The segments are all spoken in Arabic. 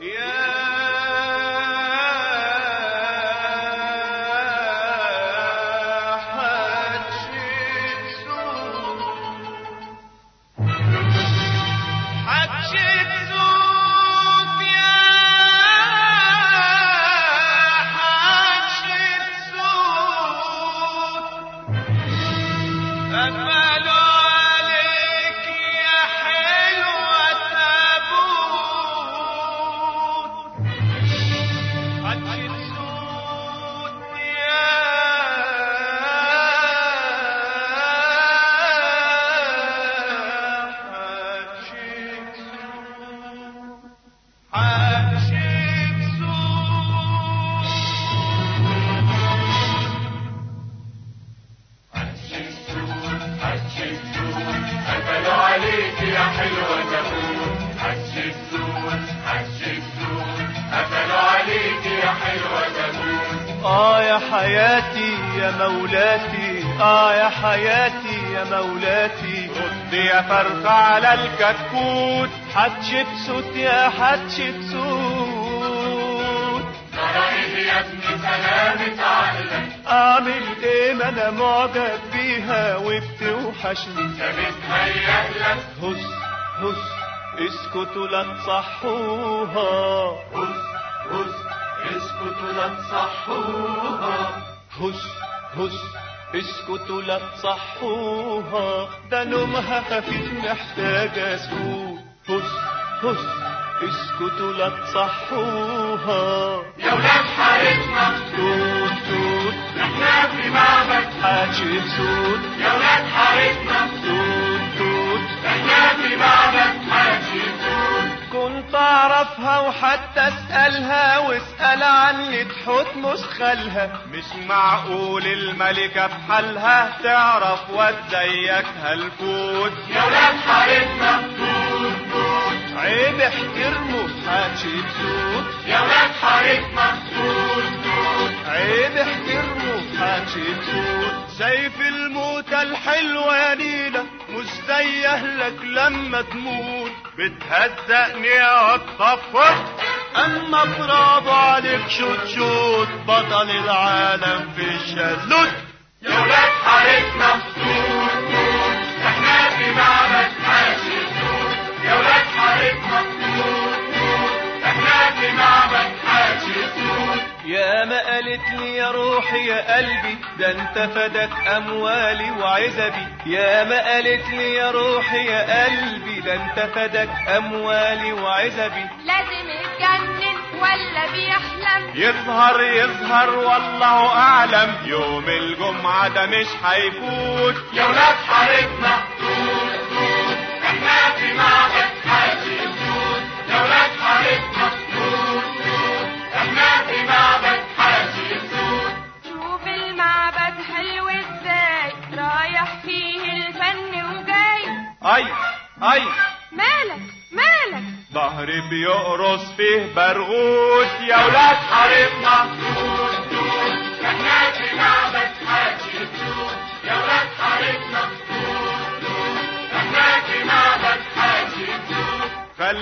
Yeah. يا حياتي يا مولاتي. آه يا حياتي يا مولاتي. رد يا فرخة على الكتكوت. حتشبسوت يا حتشبسوت جرايد يا ابني سلامة عقلك أعمل إيه ما أنا معجب بيها. وبتوحشني ده بتهيأ لك هس هس اسكتوا لا تصحوها. هس هس. اسكتوا لا تصحوها. هس هس اسكتوا لا تصحوها. ده نومها خفيف محتاجة سكوت. هس هس اسكتوا لا تصحوها. يا ولاد حارتنا توت توت. إحنا في معبد حاجب سود أعرفها وحتى اسالها واسأل عن اللي تحط مسخلها مش معقول الملكة بحالها تعرف واد زيك هالفوت. يا ولاد حارتنا توت توت عيب احترمه حاجب سود يا ولاد حارتنا توت توت عيب احترمه حاجب سود شايف الموتة الحلوة يا نيلة مش زي اهلك لما تموت. بتهزقني واتطفر أما برافو عليك شوت شوت بطل العالم في الشلوت يا ولاد حارتنا توت لي يا روحي يا قلبي ده انت فدك أموالي وعزبي. يا ما قالت لي يا روحي يا قلبي ده انت فدك أموالي وعزبي. لازم يتجنن ولا بيحلم. يظهر يظهر والله أعلم يوم الجمعة ده مش هيفوت. يا ولاد حارتنا توت اي اي مالك مالك ظهري بيقرص فيه برغوت يا ولاد حارتنا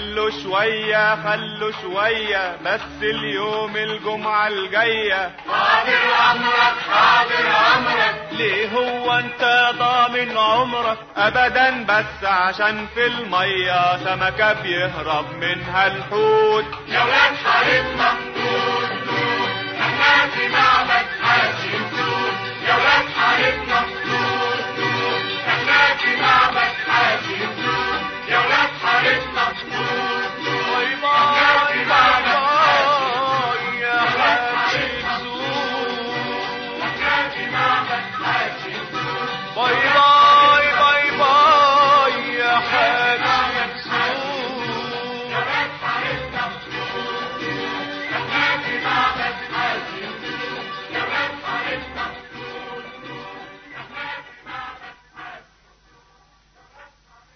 خلوا شوية خلوا شوية بس اليوم الجمعة الجاية. حاضر امرك حاضر امرك ليه هو انت ضامن عمرك؟ ابدا بس عشان في المية سمكة بيهرب منها الحوت يا ولاد حارتنا